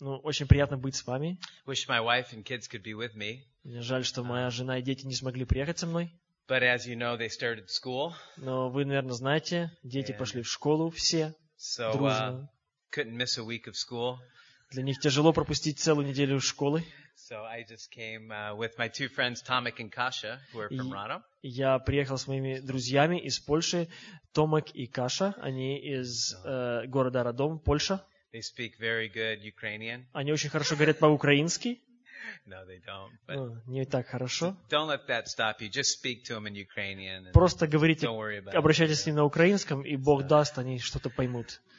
Ну, очень приятно быть с вами. Мне жаль, что моя жена и дети не смогли приехать со мной. But as you know, they started school, Но вы, наверное, знаете, дети пошли в школу все so uh, дружно. couldn't miss a week of school. Для них тяжело пропустить целую неделю школы. So I just came uh, with my two friends, Tomek and Kasha, who are from И- Rano. Я приехал с моими друзьями из Польши, Томак и Каша. Они из э, города Радом, Польша. They speak very good Ukrainian. Они очень хорошо говорят по-украински. No, they don't. But Ну, не так хорошо. don't let that stop you. Just speak to them in Ukrainian. And Просто говорите, don't worry about обращайтесь it. с ним на украинском, и Бог даст, они что-то поймут.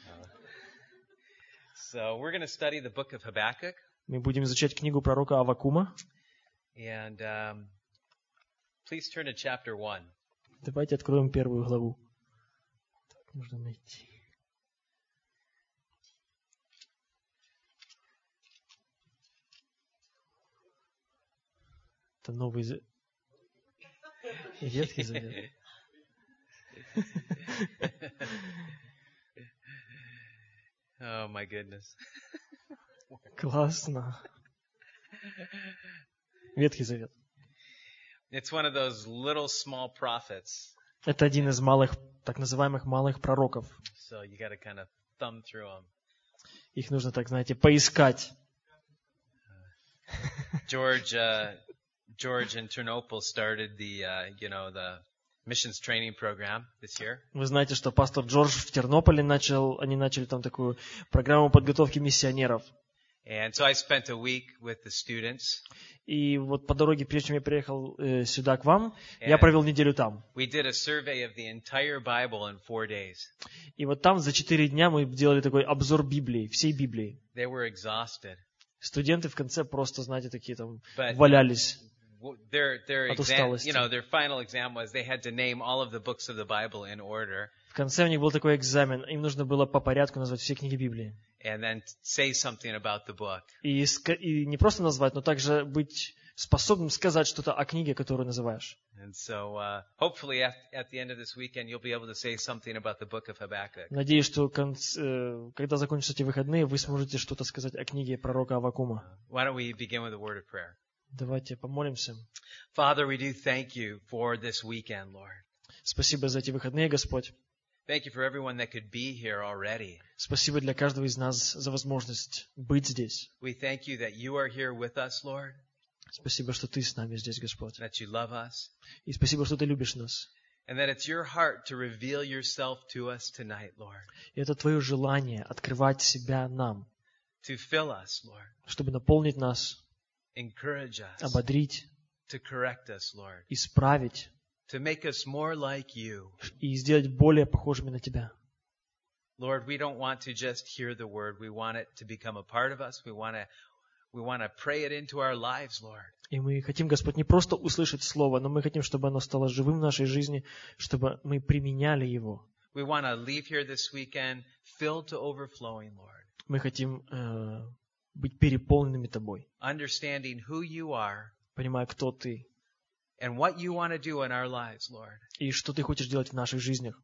So we're going to study the book of Habakkuk. Мы будем изучать книгу пророка Авакума. And um, please turn to chapter 1. Давайте откроем первую главу. Так, нужно найти. Это новый за- Ветхий Завет. Oh my goodness. Классно. Ветхий Завет. It's one of those little small prophets. Это один из малых, так называемых малых пророков. So you got to kind of thumb through them. Их нужно, так знаете, поискать. George, uh, George in Ternopil started the, uh, you know, the missions training program this year. Вы знаете, что пастор Джордж в Тернополе начал, они начали там такую программу подготовки миссионеров. And so I spent a week with the students. И вот по дороге, прежде чем я приехал э, сюда к вам, я And провел неделю там. we did a survey of the entire Bible in four days. И вот там за четыре дня мы делали такой обзор Библии, всей Библии. They were exhausted. Студенты в конце просто, знаете, такие там But валялись. w- their, their От exam, усталости. you know, their final exam was they had to name all of the books of the Bible in order В конце у них был такой экзамен, им нужно было по порядку назвать все книги Библии. And then say something about the book. И, и не просто назвать, но также быть способным сказать что-то о книге, которую называешь. And so, hopefully at, at the end of this weekend, you'll be able to say something about the book of Habakkuk. Надеюсь, что конц- э, когда закончатся эти выходные, вы сможете что-то сказать о книге пророка Авакума. Давайте помолимся. Father, we do thank you for this weekend, Lord. Спасибо за эти выходные, Господь. Thank you for everyone that could be here already. Спасибо для каждого из нас за возможность быть здесь. We thank you that you are here with us, Lord, Спасибо, что Ты с нами здесь, Господь. that you love us, И спасибо, что Ты любишь нас. and that it's your heart to reveal yourself to us tonight, Lord, И это Твое желание открывать себя нам, to fill us, Lord, чтобы наполнить нас, encourage us, ободрить, to correct us, Lord, исправить To make us more like you. и сделать более похожими на Тебя. Lord, we don't want to just hear the word. We want it to become a part of us. We want to we want to pray it into our lives, Lord. И мы хотим, Господь, не просто услышать Слово, но мы хотим, чтобы оно стало живым в нашей жизни, чтобы мы применяли его. We want to leave here this weekend filled to overflowing, Lord, Мы хотим э, быть переполненными Тобой, understanding who you are понимая, кто Ты and what you want to do in our lives, Lord. и что Ты хочешь делать в наших жизнях.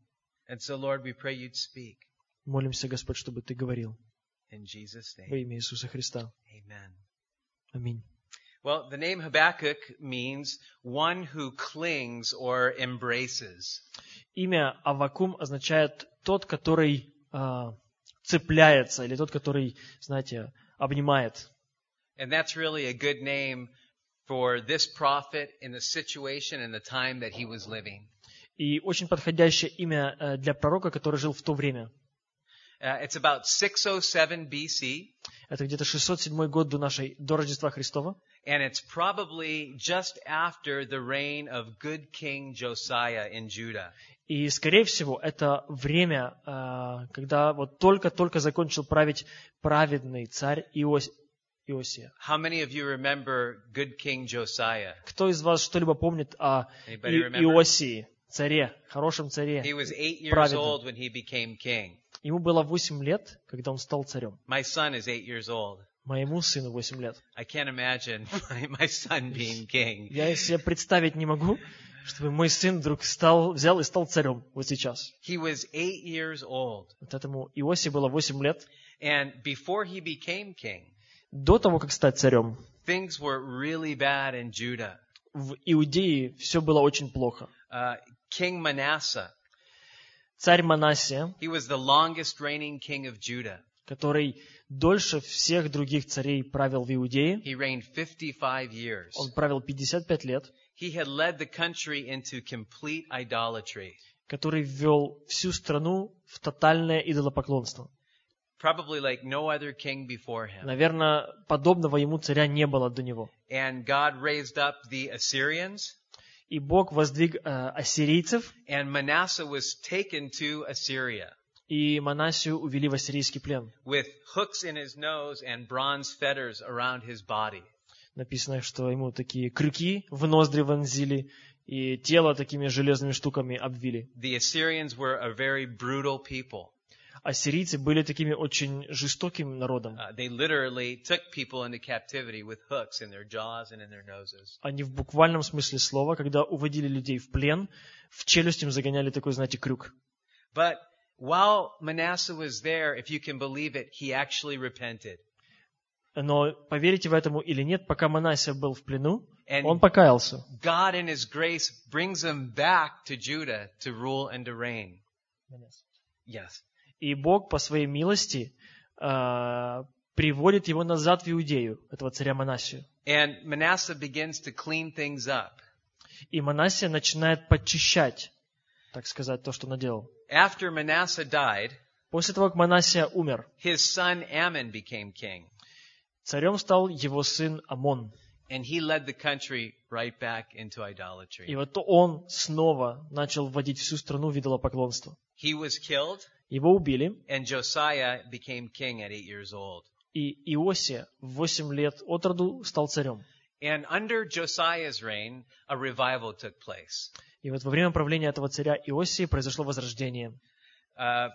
And so, Lord, we pray you'd speak Молимся, Господь, чтобы Ты говорил in Jesus' во name. имя Иисуса Христа. Amen. Аминь. Well, the name Habakkuk means one who clings or embraces. Имя Авакум означает тот, который а, цепляется, или тот, который, знаете, обнимает. And that's really a good name for this prophet in the situation and the time that he was living. И очень подходящее имя э, для пророка, который жил в то время. Uh, it's about 607 BC, Это где-то 607 год до нашей, до Рождества Христова. and it's probably just after the reign of good King Josiah in Judah. И, скорее всего, это время, а, когда вот только-только закончил править праведный царь Иос- Иосия. How many of you remember good King Josiah? Кто из вас что-либо помнит о Anybody И- remember? Иосии, царе, хорошем He царе? was eight years Праведном. old when he became king. Ему было 8 лет, когда он стал царем. My son is eight years old. Моему сыну 8 лет. I can't imagine my, my son being king. Я себе представить не могу, чтобы мой сын вдруг стал, взял и стал царем вот сейчас. He was eight years old. Вот этому Иосии было 8 лет. And before he became king, До того, как стать царем, things were really bad in Judah. в Иудее все было очень плохо. Uh, king Manasseh, Царь Манасия, he was the longest reigning king of Judah. который дольше всех других царей правил в Иудее, He reigned 55 years. он правил 55 лет, He had led the country into complete idolatry. который ввел всю страну в тотальное идолопоклонство. Probably like no other king before him. Наверное, подобного ему царя не было до него. And God raised up the Assyrians, И Бог воздвиг э, ассирийцев, and Manasseh was taken to Assyria и Манасию увели в ассирийский плен. with hooks in his nose and bronze fetters around his body. Написано, что ему такие крюки в ноздри вонзили, и тело такими железными штуками обвили. The Assyrians were a very brutal people. Ассирийцы были такими очень жестоким народом. Uh. Они в буквальном смысле слова, когда уводили людей в плен, в челюсть им загоняли такой, знаете, крюк. But while Manasseh was there, if you can believe it, he actually repented. Но поверите в этому или нет, пока Манасия был в плену, And он покаялся. God in his grace brings him back to Judah to rule and to reign. Yes. И Бог по своей милости а, приводит его назад в Иудею, этого царя Манасию. And Manasseh begins to clean things up. И Манасия начинает подчищать, так сказать, то, что наделал. After Manasseh died, После того, как Манасия умер, his son Ammon became king. царем стал его сын Амон. And he led the country right back into И idolatry. вот он снова начал вводить всю страну в идолопоклонство. He was killed, Его убили, and Josiah became king at eight years old. и Иосия в 8 лет от роду стал царем. And under Josiah's reign, a revival took place. И вот во время правления этого царя Иосии произошло возрождение. Uh,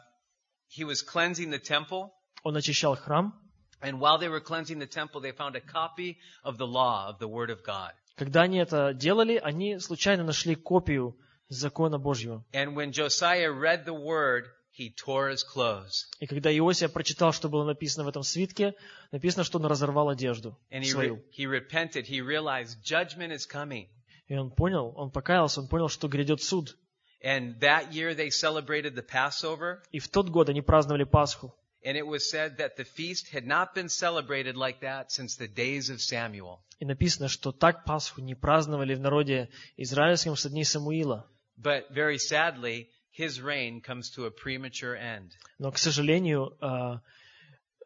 he was cleansing the temple, Он очищал храм. and while they were cleansing the temple, they found a copy of the law, of the Word of God. Когда они это делали, они случайно нашли копию закона Божьего. And when Josiah read the Word, he tore his clothes. И когда Иосия прочитал, что было написано в этом свитке, написано, что он разорвал одежду And he, свою. re- he repented. He realized judgment is coming. И он понял, он покаялся, он понял, что грядет суд. And that year they celebrated the Passover, И в тот год они праздновали Пасху. and it was said that the feast had not been celebrated like that since the days of Samuel. И написано, что так Пасху не праздновали в народе израильском со дней Самуила. But very sadly, his reign comes to a premature end. Но, к сожалению, а,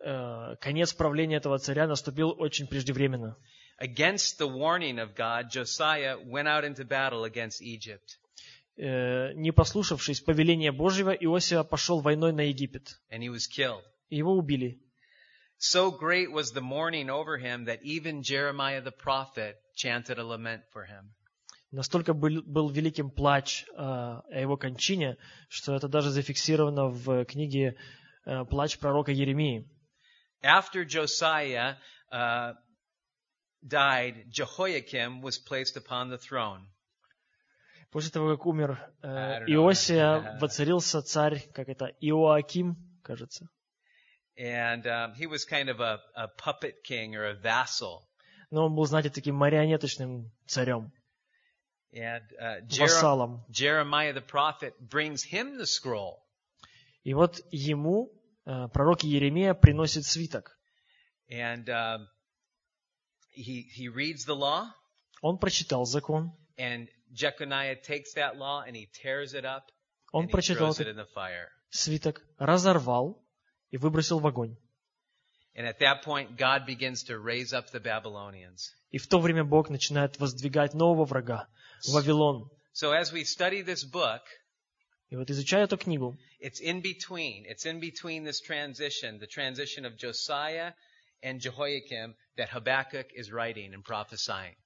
а, конец правления этого царя наступил очень преждевременно. Against the warning of God, Josiah went out into battle against Egypt, Э, Не послушавшись повеления Божьего, Иосия пошел войной на Египет. and he was killed. И его убили. So great was the mourning over him that even Jeremiah the prophet chanted a lament for him. Настолько был, был великим плач э, о его кончине, что это даже зафиксировано в книге э, «Плач пророка Еремии». After Josiah uh, died, Jehoiakim was placed upon the throne. После того, как умер э. Иосия, воцарился царь, как это, Иоаким, кажется. And um, he was kind of a, a puppet king or a vassal. Но он был, знаете, таким марионеточным царем, And uh, Jerem- вассалом. Jeremiah the prophet brings him the scroll. И вот ему э, пророк Еремия приносит свиток. And um, he, he reads the law, Он прочитал закон, and Jeconiah takes that law and he tears it up он and he прочитал throws it этот in the fire. свиток, разорвал и выбросил в огонь. And at that point, God begins to raise up the Babylonians. И в то время Бог начинает воздвигать нового врага, Вавилон. So as we study this book, И вот изучая эту книгу, it's in between. It's in between this transition, the transition of Josiah and Jehoiakim that Habakkuk is writing and prophesying.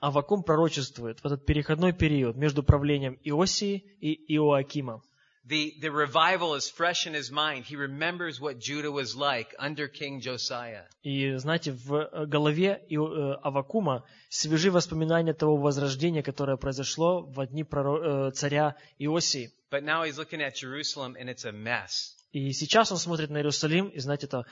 Авакум пророчествует в этот переходной период между правлением Иосии и Иоакима. The, the revival is fresh in his mind. He remembers what Judah was like under King Josiah. И знаете, в э, голове э, Авакума свежи воспоминания того возрождения, которое произошло в дни э, царя Иосии. But now he's looking at Jerusalem and it's a mess. И сейчас он смотрит на Иерусалим, и знаете, это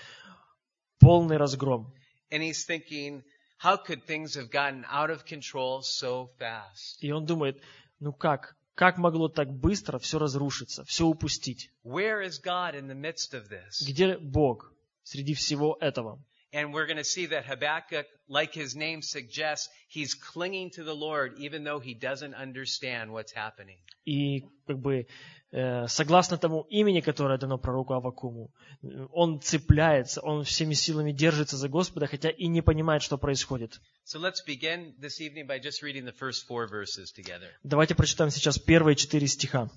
полный разгром. And he's thinking, how could things have gotten out of control so fast? И он думает, ну как, как могло так быстро все разрушиться, все упустить? Где Бог среди всего этого? And we're going to see that Habakkuk, like his name suggests, he's clinging to the Lord even though he doesn't understand what's happening. И как бы э, согласно тому имени, которое дано пророку Авакуму, э, он цепляется, он всеми силами держится за Господа, хотя и не понимает, что происходит. So let's begin this evening by just reading the first four verses together. Давайте прочитаем сейчас первые четыре стиха.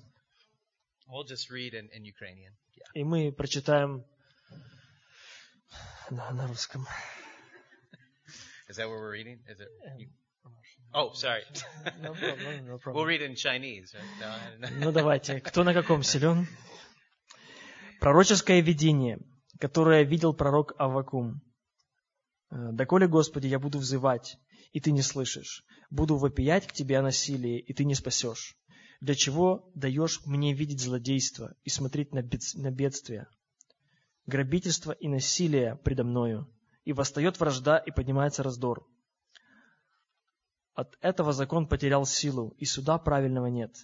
We'll just read in, in Ukrainian. Yeah. И мы прочитаем на, на русском. Is that what we're reading? Is it? Oh, sorry. No problem, no problem. we'll read in Chinese. Right? No. Ну давайте, кто на каком силен? Пророческое видение, которое видел пророк Аввакум. Э, «Доколе, Господи, я буду взывать, и Ты не слышишь. Буду вопиять к Тебе о насилии, и Ты не спасешь. Для чего даешь мне видеть злодейство и смотреть на, бед- на бедствие? Грабительство и насилие предо мною, и восстает вражда, и поднимается раздор. От этого закон потерял силу, и суда правильного нет.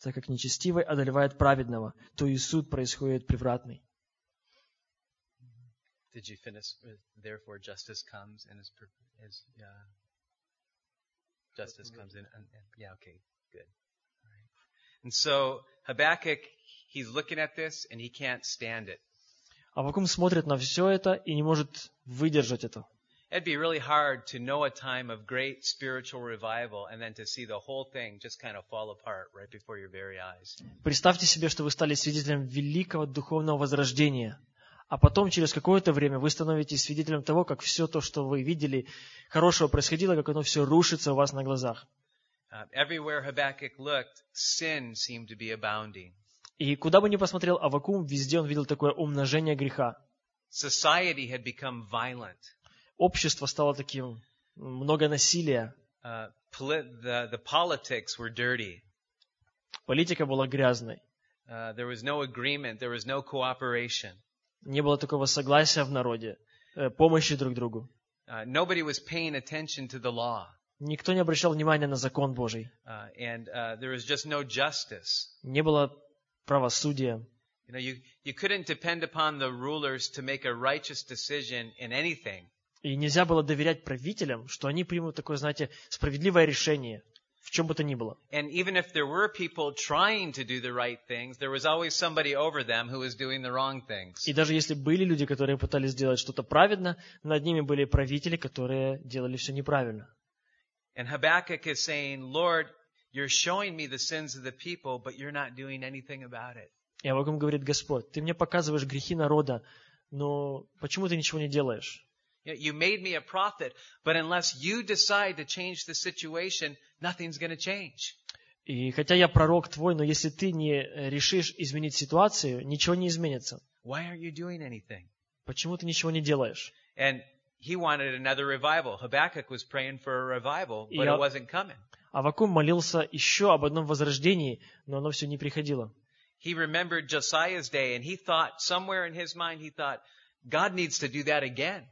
Так как нечестивый одолевает праведного, то и суд происходит превратный. Did you finish? with, Therefore, justice comes and is, is yeah. Justice comes in. And, and- yeah, okay, good. Right. And so Habakkuk, he's looking at this and he can't stand it. Авакум смотрит на все это и не может выдержать это. It'd be really hard to know a time of great spiritual revival and then to see the whole thing just kind of fall apart right before your very eyes. Представьте себе, что вы стали свидетелем великого духовного возрождения, а потом через какое-то время вы становитесь свидетелем того, как все то, что вы видели, хорошего происходило, как оно все рушится у вас на глазах. Uh, everywhere Habakkuk looked, sin seemed to be abounding. И куда бы ни посмотрел Авакум, везде он видел такое умножение греха. Society had become violent. Общество стало таким, много насилия, Uh, poli- the, the politics were dirty. политика была грязной, Uh, there was no agreement. There was no cooperation. не было такого согласия в народе, э, помощи друг другу. Uh, nobody was paying attention to the law. Никто не обращал внимания на закон Божий. Uh, and uh, there was just no justice. Не было правосудия. You know, you, you couldn't depend upon the rulers to make a righteous decision in anything. И нельзя было доверять правителям, что они примут такое, знаете, справедливое решение, в чем бы то ни было. And even if there were people trying to do the right things, there was always somebody over them who was doing the wrong things. И даже если были люди, которые пытались сделать что-то праведно, над ними были правители, которые делали все неправильно. And Habakkuk is saying, Lord, you're showing me the sins of the people, but you're not doing anything about it. И Авакум говорит, Господь, ты мне показываешь грехи народа, но почему ты ничего не делаешь? You know, You made me a prophet, but unless you decide to change the situation, nothing's going to change. И хотя я пророк твой, но если ты не э, решишь изменить ситуацию, ничего не изменится. Why aren't you doing anything? Почему ты ничего не делаешь? And he wanted another revival. Habakkuk was praying for a revival, but Yeah. it wasn't coming. Авакум молился еще об одном возрождении, но оно все не приходило. He remembered Josiah's day, and he thought, somewhere in his mind, he thought, God needs to do that again.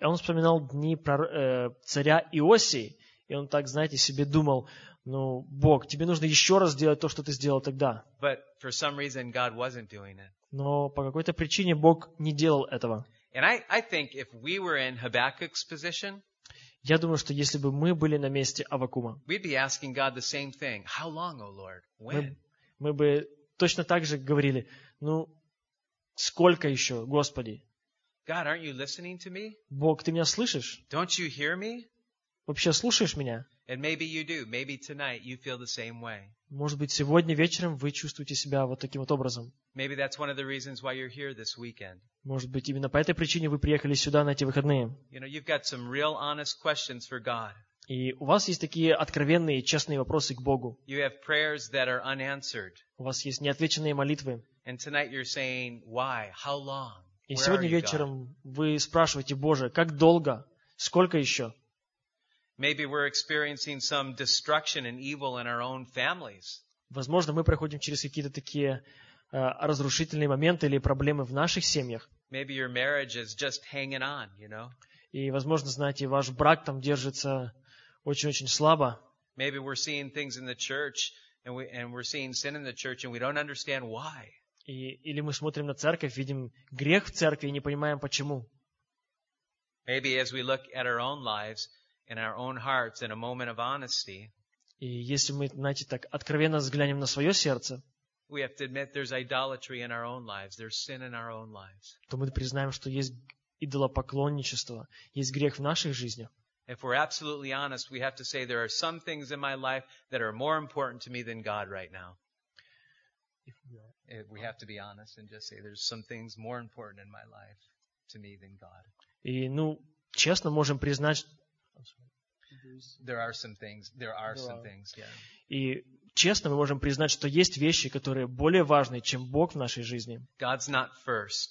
Он вспоминал дни э, царя Иосии, и он так, знаете, себе думал, ну, Бог, тебе нужно еще раз сделать то, что ты сделал тогда. But for some reason, God wasn't doing it. Но по какой-то причине Бог не делал этого. And I, I think if we were in Habakkuk's position, Я думаю, что если бы мы были на месте Авакума, мы бы точно так же говорили, ну, сколько еще, Господи? God, aren't you listening to me? Бог, ты меня слышишь? Don't you hear me? Вообще слушаешь меня? And maybe you do. Maybe tonight you feel the same way. Может быть, сегодня вечером вы чувствуете себя вот таким вот образом. Maybe that's one of the reasons why you're here this weekend. Может быть, именно по этой причине вы приехали сюда на эти выходные. You know, you've got some real honest questions for God. И у вас есть такие откровенные, честные вопросы к Богу. You have prayers that are unanswered. У вас есть неотвеченные молитвы. And tonight you're saying, why? How long? И сегодня вечером вы спрашиваете, Боже, как долго? Сколько еще? Maybe we're experiencing some destruction and evil in our own families. Возможно, мы проходим через какие-то такие э, разрушительные моменты или проблемы в наших семьях. Maybe your marriage is just hanging on, you know? И, возможно, знаете, ваш брак там держится очень-очень слабо. Maybe we're seeing things in the church and, we, and we're seeing sin in the church and we don't understand why. И, или мы смотрим на церковь, видим грех в церкви и не понимаем, почему. Maybe as we look at our own lives and our own hearts in a moment of honesty, И если мы, знаете, так откровенно взглянем на свое сердце, we have to admit there's idolatry in our own lives. There's sin in our own lives. то мы признаем, что есть идолопоклонничество, есть грех в наших жизнях. If we're absolutely honest, we have to say there are some things in my life that are more important to me than God right now. If we have to be honest and just say there's some things more important in my life to me than God. И, ну, честно можем признать, There are some things. There are some things. Yeah. и честно мы можем признать, что есть вещи, которые более важны, чем Бог в нашей жизни. God's not first.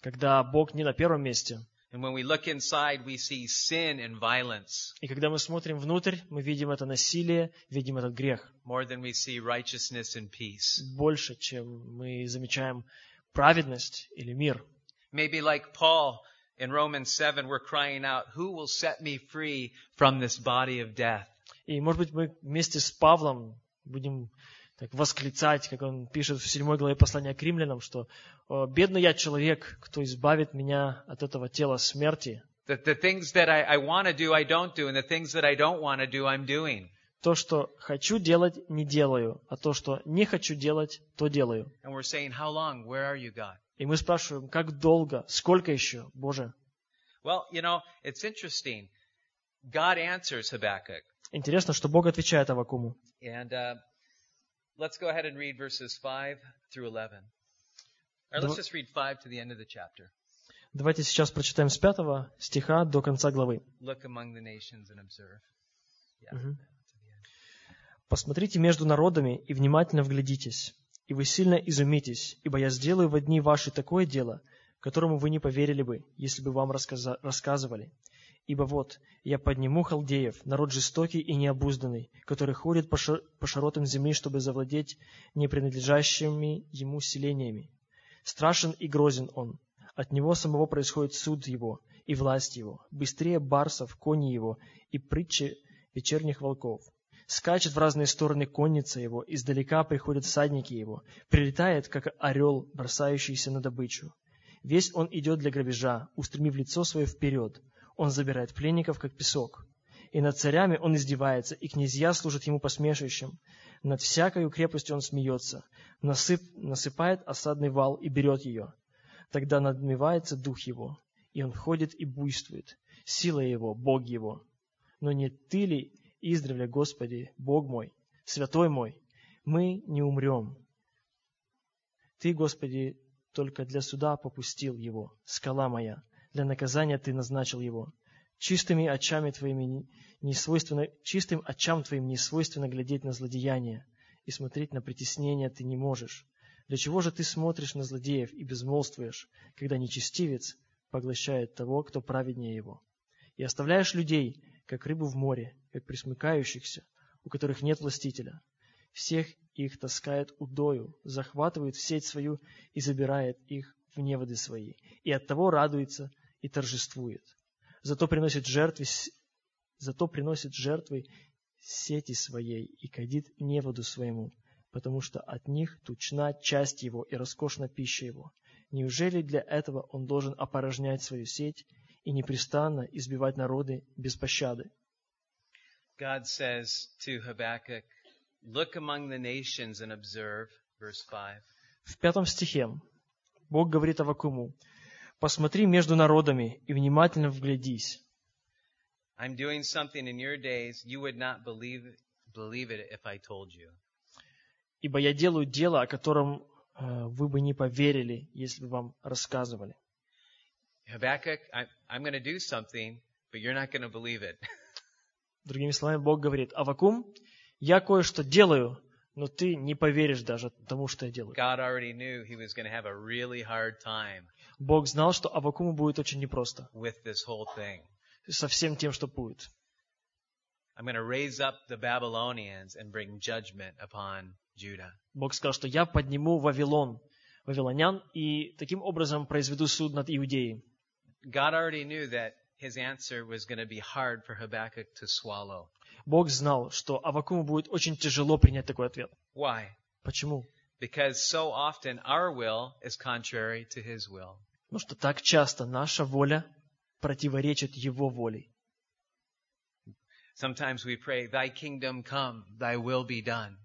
Когда Бог не на первом месте. And when we look inside, we see sin and violence И когда мы смотрим внутрь, мы видим это насилие, видим этот грех. more than we see righteousness and peace. Больше, чем мы замечаем праведность или мир. Maybe like Paul in Romans 7, we're crying out, Who will set me free from this body of death? И, может быть, мы вместе с Павлом будем так восклицать, как он пишет в 7 главе послания к римлянам, что «О, «Бедный я человек, кто избавит меня от этого тела смерти». То, что хочу делать, не делаю, а то, что не хочу делать, то делаю. And we're saying, How long? Where are you, God? И мы спрашиваем, как долго, сколько еще, Боже? Well, you know, it's interesting. God answers Habakkuk. Интересно, что Бог отвечает Авакуму. And uh, let's go ahead and read verses 5 through 11. Or let's just read 5 to the end of the chapter. Давайте сейчас прочитаем с 5 стиха до конца главы. Look among the nations and observe. Yeah. Посмотрите между народами и внимательно вглядитесь, и вы сильно изумитесь, ибо я сделаю в дни ваши такое дело, которому вы не поверили бы, если бы вам рассказа- рассказывали. Ибо вот, я подниму халдеев, народ жестокий и необузданный, который ходит по, шир- по широтам земли, чтобы завладеть не принадлежащими ему селениями. Страшен и грозен он. От него самого происходит суд его и власть его. Быстрее барсов, кони его и притчи вечерних волков. Скачет в разные стороны конница его, издалека приходят всадники его, прилетает, как орел, бросающийся на добычу. Весь он идет для грабежа, устремив лицо свое вперед. Он забирает пленников, как песок. И над царями он издевается, и князья служат ему посмешищем. Над всякою крепостью он смеется, насып, насыпает осадный вал и берет ее. Тогда надмевается дух его, и он ходит и буйствует. Сила его, Бог его. Но не ты ли издревле, Господи, Бог мой, святой мой, мы не умрем. Ты, Господи, только для суда попустил его, скала моя, для наказания ты назначил его. Чистыми очами твоими не- свойственно, чистым очам твоим не свойственно глядеть на злодеяния, и смотреть на притеснение ты не можешь. Для чего же ты смотришь на злодеев и безмолвствуешь, когда нечестивец поглощает того, кто праведнее его? И оставляешь людей, как рыбу в море, как присмыкающихся, у которых нет властителя. Всех их таскает удою, захватывает в сеть свою и забирает их в неводы свои, и оттого радуется и торжествует. Зато приносит жертвы, зато приносит жертвы сети своей и кадит неводу своему, потому что от них тучна часть его и роскошна пища его. Неужели для этого он должен опорожнять свою сеть и непрестанно избивать народы без пощады? God says to Habakkuk, Look among the nations and observe, verse 5. В пятом стихе Бог говорит Авакуму, «Посмотри между народами и внимательно вглядись, I'm doing something in your days you would not believe, believe it if I told you. ибо я делаю дело, о котором э, вы бы не поверили, если бы вам рассказывали». Habakkuk, I'm going to do something, but you're not going to believe it. Другими словами, Бог говорит, Авакум, я кое-что делаю, но ты не поверишь даже тому, что я делаю. God already knew he was going to have a really hard time Бог знал, что Авакуму будет очень непросто with this whole thing. со всем тем, что будет. I'm going to raise up the Babylonians and bring judgment upon Judah. Бог сказал, что я подниму Вавилон, вавилонян, и таким образом произведу суд над Иудеей. God already knew that his answer was going to be hard for Habakkuk to swallow. Бог знал, что Авакуму будет очень тяжело принять такой ответ. Why? Почему? Because so often our will is contrary to his will. Потому что так часто наша воля противоречит Его воле. Sometimes we pray, Thy kingdom come, Thy will be done.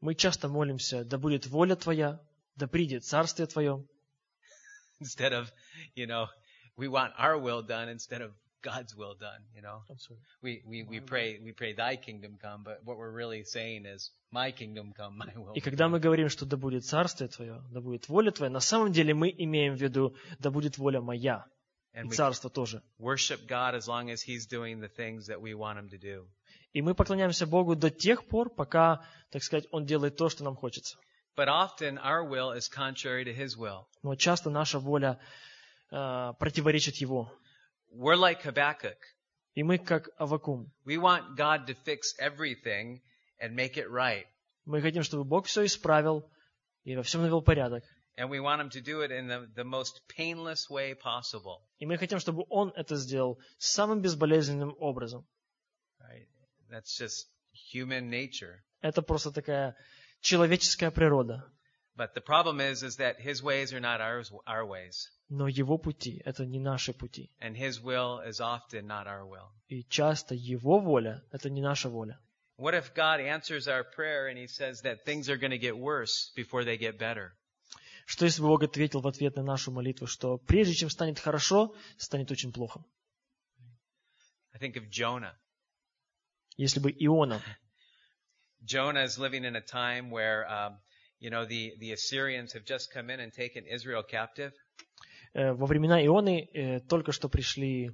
Мы часто молимся, да будет воля Твоя, да придет Царствие Твое. Instead of, you know, we want our will done instead of God's will done, you know. We, we, we pray, we pray Thy kingdom come, but what we're really saying is, My kingdom come, My will И be когда done. мы говорим, что да будет Царствие Твое, да будет воля Твоя, на самом деле мы имеем в виду, да будет воля моя, и And we Царство тоже. worship God as long as He's doing the things that we want Him to do. И мы поклоняемся Богу до тех пор, пока, так сказать, Он делает то, что нам хочется. But often our will is contrary to His will. Но часто наша воля э, противоречит Его. We're like Habakkuk. И мы как Авакум. We want God to fix everything and make it right. Мы хотим, чтобы Бог все исправил и во всем навел порядок. And we want Him to do it in the, the most painless way possible. И мы хотим, чтобы Он это сделал самым безболезненным образом. Right? That's just human nature. Это просто такая человеческая природа. But the problem is, is that His ways are not ours, our ways. Но Его пути – это не наши пути. And His will is often not our will. И часто Его воля – это не наша воля. What if God answers our prayer and He says that things are going to get worse before they get better? Что если бы Бог ответил в ответ на нашу молитву, что прежде чем станет хорошо, станет очень плохо? I think of Jonah. Если бы Иона, Jonah is living in a time where, um, you know, the, the Assyrians have just come in and taken Israel captive. э, во времена Ионы э, только что пришли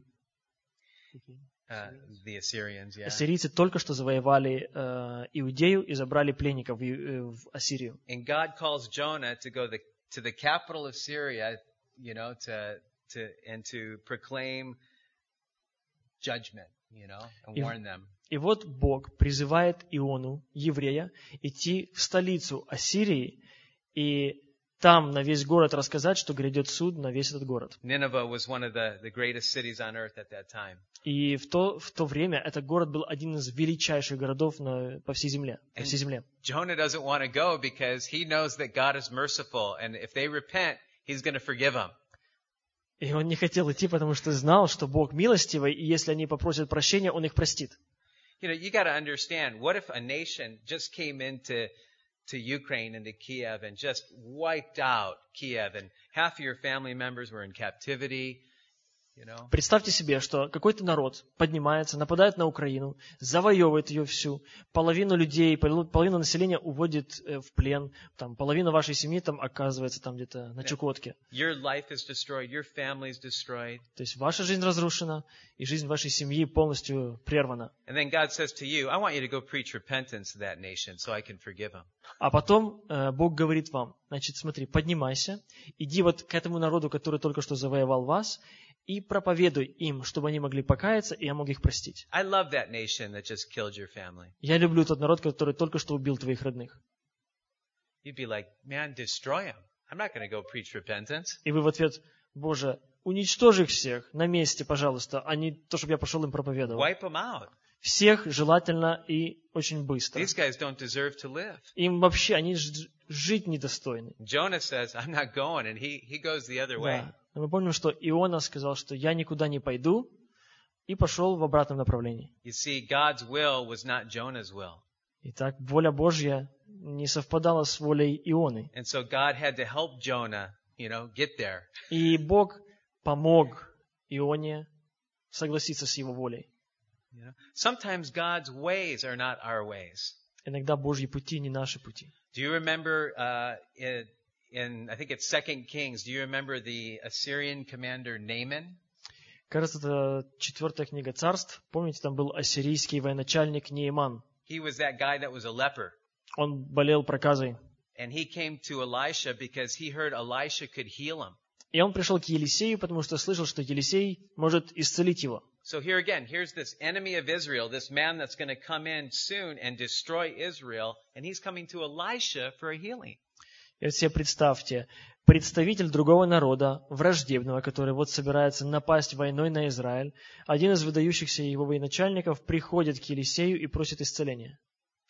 Uh, the Assyrians, yeah. ассирийцы, только что завоевали э, Иудею и забрали пленников в, Ю- э, в Ассирию. And God calls Jonah to go the, to the capital of Syria, you know, to, to, and to proclaim judgment, you know, and Yeah. warn them. И вот Бог призывает Иону, еврея, идти в столицу Ассирии и там на весь город рассказать, что грядет суд на весь этот город. И в то, в то время этот город был один из величайших городов на, по всей земле. По всей земле. Jonah doesn't want to go because he knows that God is merciful, and if they repent, he's going to forgive them. И он не хотел идти, потому что знал, что Бог милостивый, и если они попросят прощения, Он их простит. You know, you got to understand, what if a nation just came into to Ukraine into Kiev and just wiped out Kiev and half of your family members were in captivity? Представьте себе, что какой-то народ поднимается, нападает на Украину, завоевывает ее всю, половину людей, пол- половину населения уводит э, в плен, там, половина вашей семьи там оказывается там где-то на Чукотке. Your life is destroyed, your family is destroyed. То есть ваша жизнь разрушена, и жизнь вашей семьи полностью прервана. And then God says to you, I want you to go preach repentance to that nation so I can forgive them. А потом э, Бог говорит вам, значит, смотри, поднимайся, иди вот к этому народу, который только что завоевал вас, и проповедуй им, чтобы они могли покаяться, и я мог их простить. I love that nation that just killed your family. Я люблю тот народ, который только что убил твоих родных. You'd be like, man, destroy them. I'm not going to go preach repentance. И вы в ответ, Боже, уничтожь их всех на месте, пожалуйста, а не то, чтобы я пошел им проповедовал. Wipe them out. Всех желательно и очень быстро. These guys don't deserve to live. Им вообще, они жить недостойны. Jonah says, I'm not going, and he, he goes the other way. Да. Но мы помним, что Иона сказал, что я никуда не пойду, и пошел в обратном направлении. You see, God's will was not Jonah's will. Итак, воля Божья не совпадала с волей Ионы. And so God had to help Jonah, you know, get there. И Бог помог Ионе согласиться с его волей. You know? Sometimes God's ways are not our ways. Иногда Божьи пути не наши пути. Do you remember uh, in, in, I think it's Second Kings, do you remember the Assyrian commander Naaman? Кажется, это четвертая книга царств. Помните, там был ассирийский военачальник Нейман. He was that guy that was a leper. Он болел проказой. And he came to Elisha because he heard Elisha could heal him. И он пришел к Елисею, потому что слышал, что Елисей может исцелить его. So here again, here's this enemy of Israel, this man that's going to come in soon and destroy Israel, and he's coming to Elisha for a healing. И вот себе представьте, представитель другого народа, враждебного, который вот собирается напасть войной на Израиль, один из выдающихся его военачальников приходит к Елисею и просит исцеления.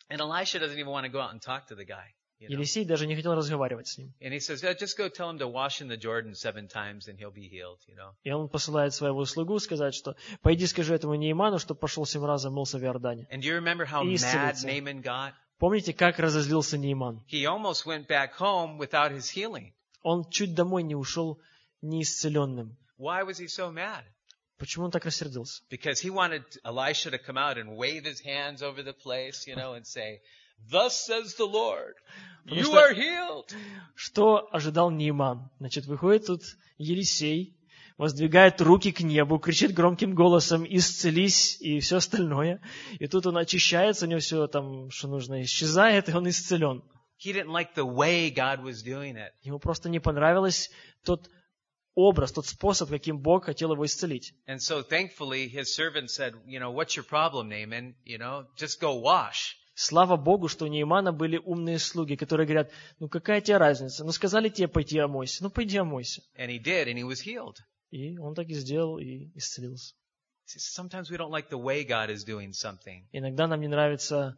And Elisha doesn't even want to go out and talk to the guy. Елисей даже не хотел разговаривать с ним. And he says, "Yeah, just go tell him to wash in the Jordan seven times and he'll be healed, you know. И он посылает своего слугу сказать, что «Пойди скажи этому Нейману, что пошел семь раз мылся в Иордане». And do you remember how И исцелится. Помните, как разозлился Нейман? He almost went back home without his healing. Он чуть домой не ушел неисцеленным. Why was he so mad? Почему он так рассердился? Because he wanted Elisha to come out and wave his hands over the place, you know, and say, Thus says the Lord, you что- are healed. Что ожидал Нейман? Значит, выходит тут Елисей, воздвигает руки к небу, кричит громким голосом «Исцелись!» и все остальное. И тут он очищается, у него все там, что нужно, исчезает, и он исцелен. He didn't like the way God was doing it. Ему просто не понравилось тот образ, тот способ, каким Бог хотел его исцелить. And so thankfully his servant said, you know, what's your problem, Naaman? You know, just go wash. Слава Богу, что у Неймана были умные слуги, которые говорят, ну какая тебе разница? Ну сказали тебе пойти омойся, ну пойди омойся. And he did, and he was healed. И он так и сделал, и исцелился. See, Sometimes we don't like the way God is doing something. Иногда нам не нравится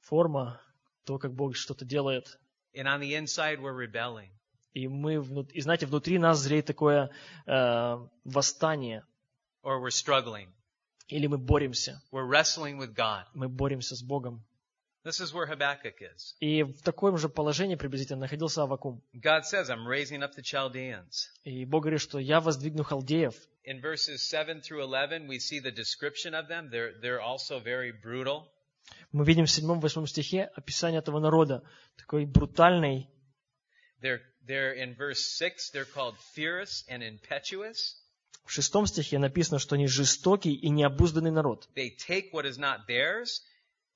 форма, то, как Бог что-то делает. And on the inside, we're rebelling. И мы, и знаете, внутри нас зреет такое э, восстание. Or we're struggling. Или мы боремся. We're wrestling with God. Мы боремся с Богом. This is where Habakkuk is. И в таком же положении приблизительно находился Авакум. God says, I'm raising up the Chaldeans. И Бог говорит, что я воздвигну халдеев. In verses 7 through 11, we see the description of them. They're, they're also very brutal. Мы видим в 7-8 стихе описание этого народа. Такой брутальный. They're, they're in verse 6, they're called fierce and impetuous. В шестом стихе написано, что они жестокий и необузданный народ. They take what is not theirs,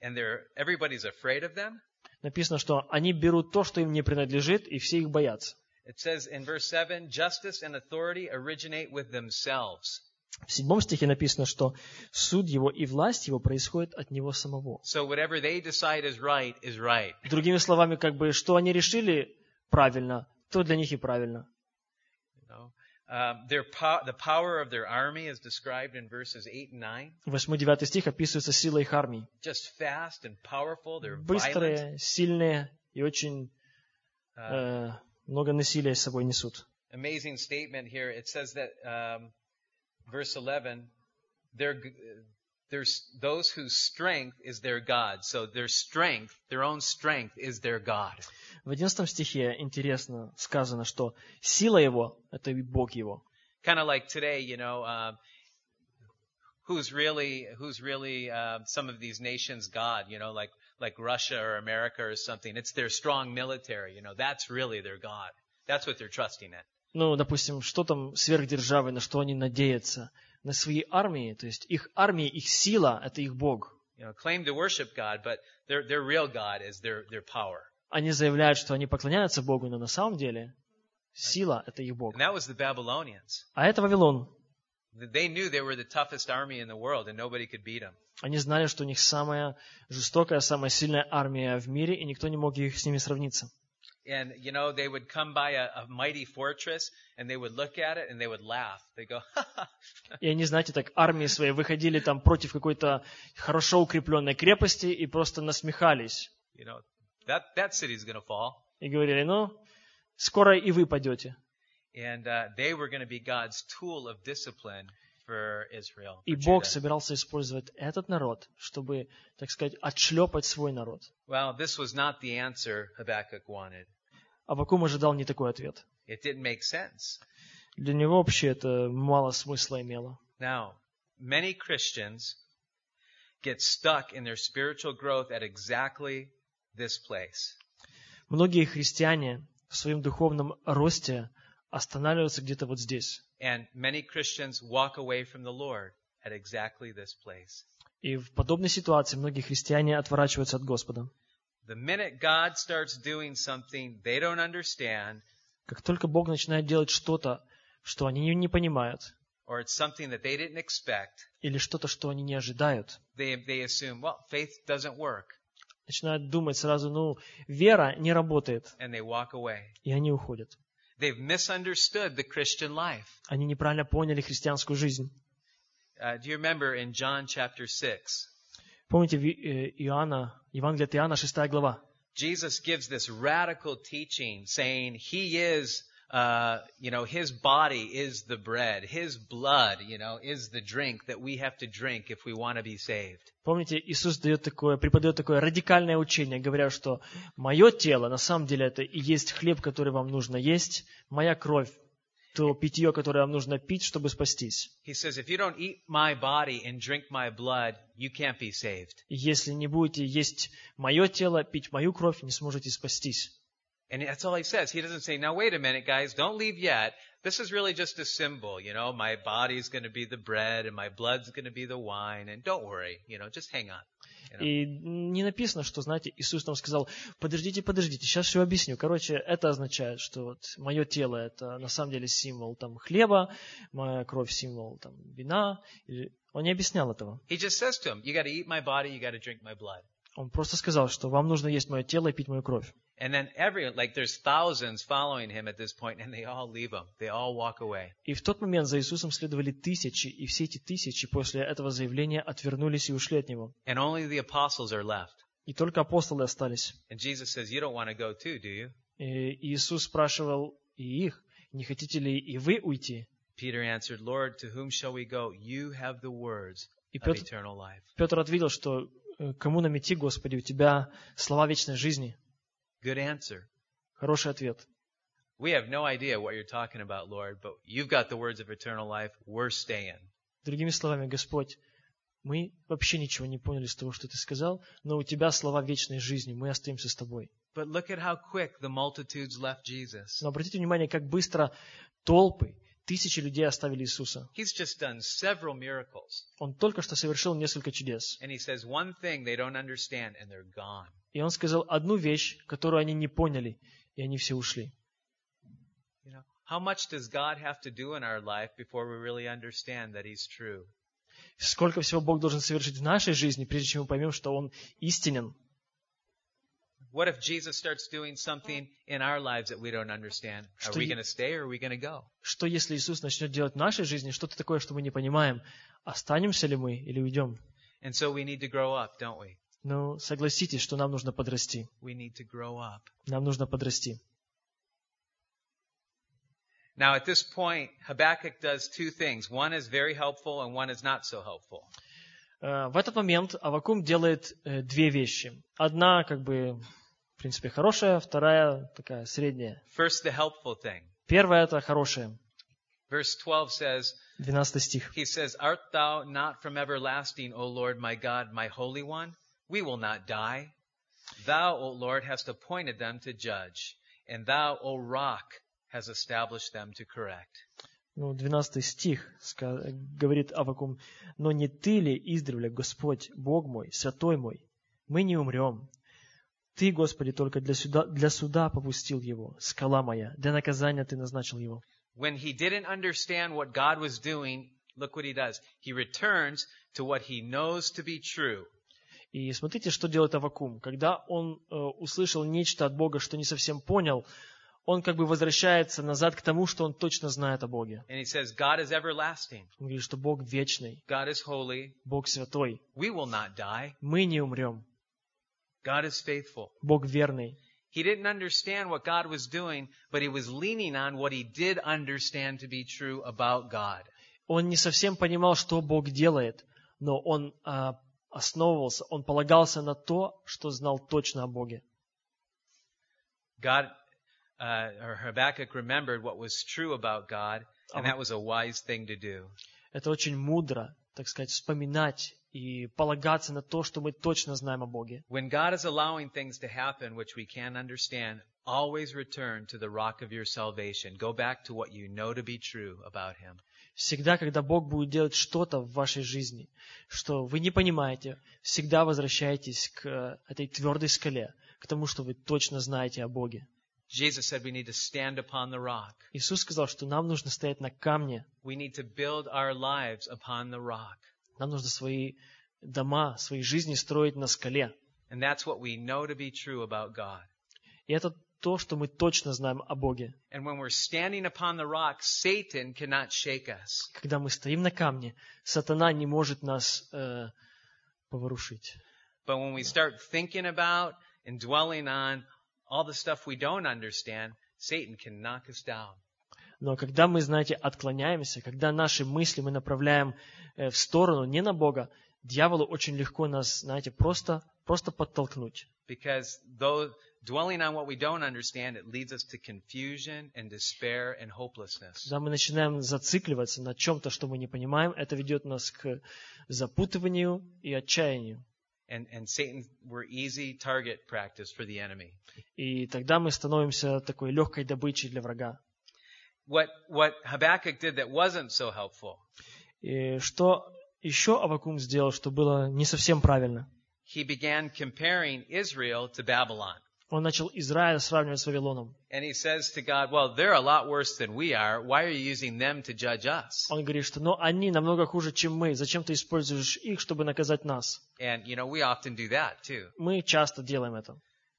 and they're, everybody's afraid of them. Написано, что они берут то, что им не принадлежит, и все их боятся. It says in verse 7, justice and authority originate with themselves. В седьмом стихе написано, что суд его и власть его происходит от него самого. So whatever they decide is right is right. Другими словами, как бы, что они решили правильно, то для них и правильно. You know? Um, their po- the power of their army is described in verses 8 and 9. 8-9 стих описывается сила их армии. Just fast and powerful. They're violent. Быстрые, сильные и очень Uh, э, много насилия с собой несут. amazing statement here. It says that, um, verse 11, they're, g- there's those whose strength is their God. So their strength, their own strength is their God. В 11 стихе интересно сказано, что сила его – это и Бог его. Kind of like today, you know, um, who's really, who's really, uh, some of these nations God, you know, like, like Russia or America or something. It's their strong military, you know, that's really their God. That's what they're trusting in. Ну, допустим, что там сверхдержавы, на что они надеются? На свои армии, то есть их армия, их сила – это их Бог. Они заявляют, что они поклоняются Богу, но на самом деле сила – это их Бог. А это Вавилон. Они знали, что у них самая жестокая, самая сильная армия в мире, и никто не мог их с ними сравниться. And, you know, they would come by a, a mighty fortress and they would look at it and they would laugh. They go, ha ha. И они, знаете, так армии своей выходили там против какой-то хорошо укрепленной крепости и просто насмехались. You know, that, that city's going to fall. И говорили, ну, скоро и вы падете. And uh, they were going to be God's tool of discipline for Israel. И for Бог Judah. собирался использовать этот народ, чтобы, так сказать, отшлепать свой народ. Well, this was not the answer Habakkuk wanted. Авакум ожидал не такой ответ. It didn't make sense. Для него вообще это мало смысла имело. Now, many Christians get stuck in their spiritual growth at exactly this place. Многие христиане в своем духовном росте останавливается где-то вот здесь. And many Christians walk away from the Lord at exactly this place. И в подобной ситуации многие христиане отворачиваются от Господа. The minute God starts doing something they don't understand, Как только Бог начинает делать что-то, что они не- понимают, or it's something that they didn't expect, или что-то, что они не ожидают, they, they assume, well, faith doesn't work, начинают думать сразу, ну, вера не работает, and they walk away. и они уходят. They've misunderstood the Christian life. Они неправильно поняли христианскую жизнь. Uh, do you remember in John chapter 6, Помните э, Иоанна, Евангелие от Иоанна, 6 глава? Jesus gives this radical teaching saying he is, uh, you know, his body is the bread, his blood, you know, is the drink that we have to drink if we want to be saved. Помните, Иисус дает такое, преподает такое радикальное учение, говоря, что мое тело, на самом деле, это и есть хлеб, который вам нужно есть, моя кровь, то питье, которое вам нужно пить, чтобы спастись. He says, if you don't eat my body and drink my blood, you can't be saved. И если не будете есть мое тело, пить мою кровь, не сможете спастись. And that's all he says. He doesn't say, now wait a minute, guys, don't leave yet. This is really just a symbol, you know, my body's going to be the bread and my blood's going to be the wine, and don't worry, you know, just hang on. И не написано, что, знаете, Иисус нам сказал, подождите, подождите, сейчас все объясню. Короче, это означает, что вот мое тело это на самом деле символ там хлеба, моя кровь символ там вина. Он не объяснял этого. Him, body. Он просто сказал, что вам нужно есть мое тело и пить мою кровь. And then every, like there's thousands following him at this point, and they all leave him. They all walk away. И в тот момент за Иисусом следовали тысячи, и все эти тысячи после этого заявления отвернулись и ушли от Него. And only the apostles are left. И только апостолы остались. And Jesus says, you don't want to go too, do you? И Иисус спрашивал и их, не хотите ли и вы уйти? Peter answered, Lord, to whom shall we go? You have the words И of Петр, eternal life. Петр ответил, что э, кому нам идти, Господи, у Тебя слова вечной жизни. Good answer. Хороший ответ. We have no idea what you're talking about, Lord, but you've got the words of eternal life. We're staying. Другими словами, Господь, мы вообще ничего не поняли из того, что Ты сказал, но у Тебя слова вечной жизни, мы остаемся с Тобой. But look at how quick the multitudes left Jesus. Но обратите внимание, как быстро толпы, тысячи людей оставили Иисуса. He's just done several miracles. Он только что совершил несколько чудес. И он сказал одну вещь, которую они не поняли, и они все ушли. You know, how much does God have to do in our life before we really understand that He's true? Сколько всего Бог должен совершить в нашей жизни, прежде чем мы поймем, что Он истинен. What if Jesus starts doing something in our lives that we don't understand? Are we going to stay or are we going to go? Что если Иисус начнет делать в нашей жизни что-то такое, что мы не понимаем, останемся ли мы или уйдем? And so we need to grow up, don't we? Ну, согласитесь, что нам нужно подрасти. Нам нужно подрасти. Now, at this point, Habakkuk does two things. One is very helpful and one is not so helpful. Э, В этот момент Авакум делает э, две вещи. Одна, как бы, в принципе, хорошая, вторая такая средняя. First, the helpful thing. Первая это хорошая. Verse 12 says, 12 стих. He says, Art thou not from everlasting, O Lord my God, my Holy One? We will not die. Thou, O Lord, hast appointed them to judge, and thou, O Rock, has established them to correct. Ну, 12 стих ска- говорит Авакум, «Но не ты ли издревле, Господь, Бог мой, святой мой? Мы не умрем. Ты, Господи, только для суда, для суда попустил его, скала моя, для наказания ты назначил его». When he didn't understand what God was doing, look what he does. He returns to what he knows to be true. И смотрите, что делает Авакум. Когда он э, услышал нечто от Бога, что не совсем понял, он как бы возвращается назад к тому, что он точно знает о Боге. Says. Он говорит, что Бог вечный. Бог святой. Мы не умрем. Бог верный. He didn't understand what God was doing, but he was leaning on what he did understand to be true about God. Он не совсем понимал, что Бог делает, но он а, основывался, он полагался на то, что знал точно о Боге. God, uh, or Habakkuk remembered what was true about God, and that was a wise thing to do. Это очень мудро, так сказать, вспоминать и полагаться на то, что мы точно знаем о Боге. When God is allowing things to happen which we can't understand, always return to the rock of your salvation. Go back to what you know to be true about Him. Всегда, когда Бог будет делать что-то в вашей жизни, что вы не понимаете, всегда возвращайтесь к э, этой твердой скале, к тому, что вы точно знаете о Боге. Иисус сказал, что нам нужно стоять на камне, нам нужно свои дома, свои жизни строить на скале. И это то, что мы точно знаем о Боге. Rock. Когда мы стоим на камне, сатана не может нас э, поворушить. But when we start thinking about and dwelling on all the stuff we don't understand, Satan can knock us down. Но когда мы, знаете, отклоняемся, когда наши мысли мы направляем э, в сторону, не на Бога, дьяволу очень легко нас, знаете, просто, просто подтолкнуть. Because though dwelling on what we don't understand, it leads us to confusion and despair and hopelessness. Когда мы начинаем зацикливаться на чем-то, что мы не понимаем, это ведет нас к запутыванию и отчаянию. And, and Satan, we're easy target practice for the enemy. И тогда мы становимся такой легкой добычей для врага. What, what Habakkuk did that wasn't so helpful, И что еще Авакум сделал, что было не совсем правильно? he began comparing Israel to Babylon. Он начал Израиль сравнивать с Вавилоном. And he says to God, well, they're a lot worse than we are. Why are you using them to judge us? Он говорит, что ну, они намного хуже, чем мы. Зачем ты используешь их, чтобы наказать нас? And, you know, we often do that too. Мы часто делаем это.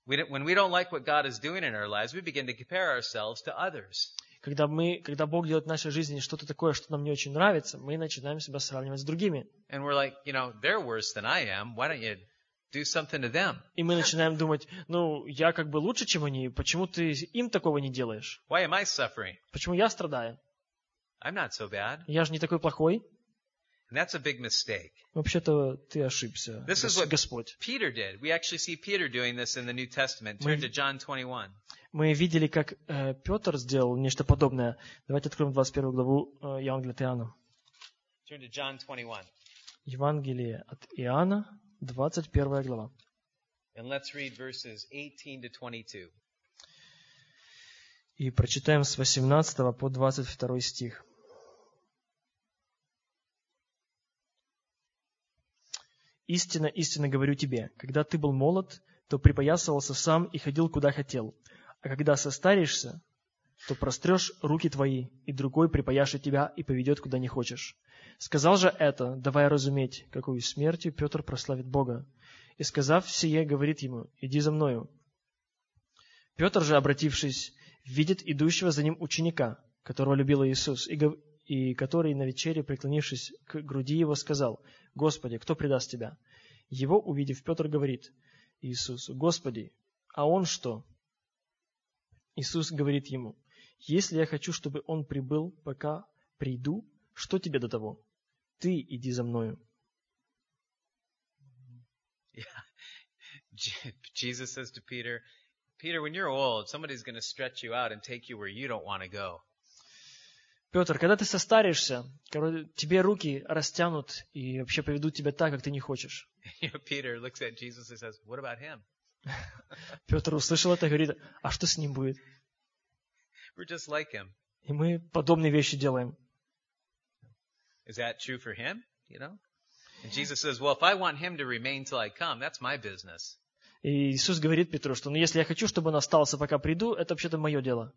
We don't, when we don't like what God is doing in our lives, we begin to compare ourselves to others. Когда, мы, когда Бог делает в нашей жизни что-то такое, что нам не очень нравится, мы начинаем себя сравнивать с другими. And we're like, you know, they're worse than I am. Why don't you do something to them? И мы начинаем думать, ну, я как бы лучше, чем они, почему ты им такого не делаешь? Why am I suffering? Почему я страдаю? I'm not so bad. Я же не такой плохой. And that's a big mistake. Вообще-то ты ошибся, This is what- Господь. Peter did. We actually see Peter doing this in the New Testament. Turn to John 21. Мы видели, как э, Петр сделал нечто подобное. Давайте откроем 21 главу э, Евангелия от Иоанна. Turn to John 21. Евангелие от Иоанна, 21 глава. And let's read verses 18 to 22. И прочитаем с 18 по 22 стих. «Истинно, истинно говорю тебе, когда ты был молод, то припоясывался сам и ходил, куда хотел. А когда состаришься, то прострешь руки твои, и другой припояшет тебя и поведет, куда не хочешь. Сказал же это, давая разуметь, какую смертью Петр прославит Бога. И сказав сие, говорит ему, иди за мною. Петр же, обратившись, видит идущего за ним ученика, которого любил Иисус, и, и который на вечере, преклонившись к груди его, сказал, «Господи, кто предаст тебя?» Его, увидев, Петр говорит Иисусу, «Господи, а он что?» Иисус говорит ему, «Если я хочу, чтобы он прибыл, пока приду, что тебе до того? Ты иди за мною». Je- Jesus says to Peter, Peter, when you're old, somebody's going to stretch you out and take you where you don't want to go. Петр, когда ты состаришься, тебе руки растянут и вообще поведут тебя так, как ты не хочешь. Петр услышал это и говорит, а что с ним будет? We're just like him. И мы подобные вещи делаем. Is that true for him? You know? And Jesus says, Well, if I want him to remain till I come, that's my business. И Иисус говорит Петру, что ну, если я хочу, чтобы он остался, пока приду, это вообще-то мое дело.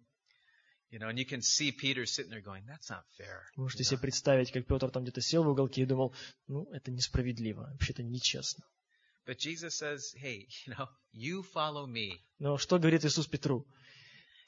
You know, and you can see Peter sitting there going, That's not fair. Можете you себе представить, как Петр там где-то сел в уголке и думал, ну, это несправедливо, вообще-то нечестно. But Jesus says, Hey, you know, you follow me. Но что говорит Иисус Петру?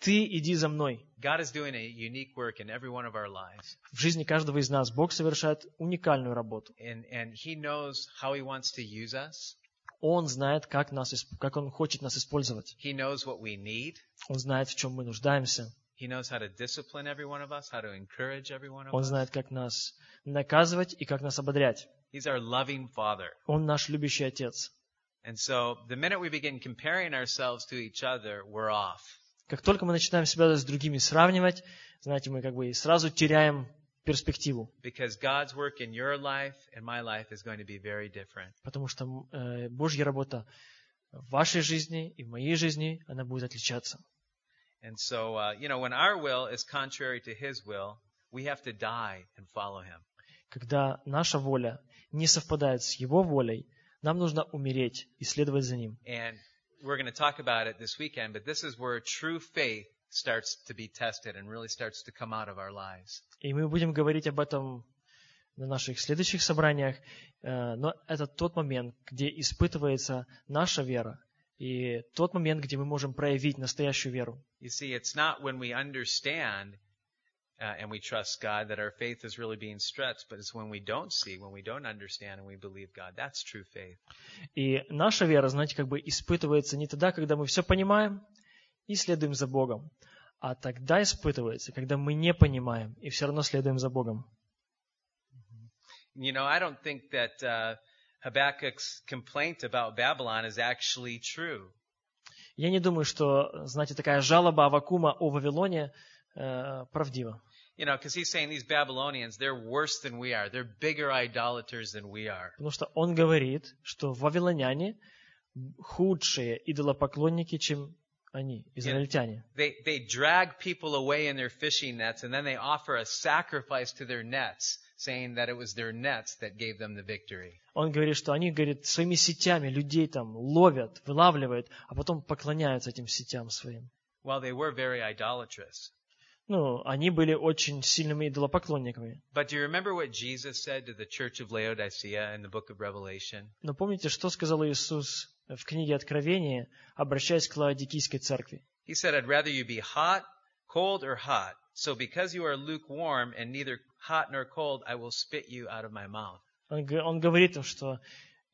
Ты иди за мной. God is doing a unique work in every one of our lives. В жизни каждого из нас Бог совершает уникальную работу. And, and he knows how he wants to use us. Он знает, как, нас, как Он хочет нас использовать. He knows what we need. Он знает, в чем мы нуждаемся. He knows how to discipline every one of us, how to encourage every one of Он us. знает, как нас наказывать и как нас ободрять. He's our loving Father. Он наш любящий Отец. And so the minute we begin comparing ourselves to each other, we're off. Как только мы начинаем себя с другими сравнивать, знаете, мы как бы сразу теряем перспективу. Потому что э, Божья работа в вашей жизни и в моей жизни, она будет отличаться. And so, uh, you know, when our will is contrary to His will, we have to die and follow Him. Когда наша воля не совпадает с Его волей, нам нужно умереть и следовать за Ним. And we're going to talk about it this weekend, but this is where true faith starts to be tested and really starts to come out of our lives. И мы будем говорить об этом на наших следующих собраниях, э, но это тот момент, где испытывается наша вера, и тот момент, где мы можем проявить настоящую веру. You see, it's not when we understand uh, and we trust God that our faith is really being stretched, but it's when we don't see, when we don't understand, and we believe God. That's true faith. И наша вера, знаете, как бы испытывается не тогда, когда мы все понимаем и следуем за Богом, а тогда испытывается, когда мы не понимаем и все равно следуем за Богом. You know, I don't think that uh, Habakkuk's complaint about Babylon is actually true. Я не думаю, что, знаете, такая жалоба Авакума о Вавилоне э, правдива. You know, because he's saying these Babylonians, they're worse than we are. They're bigger idolaters than we are. Потому что он говорит, что вавилоняне худшие идолопоклонники, чем они, израильтяне. They, they drag people away in their fishing nets and then they offer a sacrifice to their nets, saying that it was their nets that gave them the victory. Он говорит, что они, говорит, своими сетями людей там ловят, вылавливают, а потом поклоняются этим сетям своим. Well, they were very idolatrous. Ну, они были очень сильными идолопоклонниками. But do you remember what Jesus said to the church of Laodicea in the book of Revelation? Но помните, что сказал Иисус в книге Откровения, обращаясь к Лаодикийской церкви? He said, I'd rather you be hot, cold, or hot. So because you are lukewarm and neither hot nor cold, I will spit you out of my mouth. Он, он говорит им, что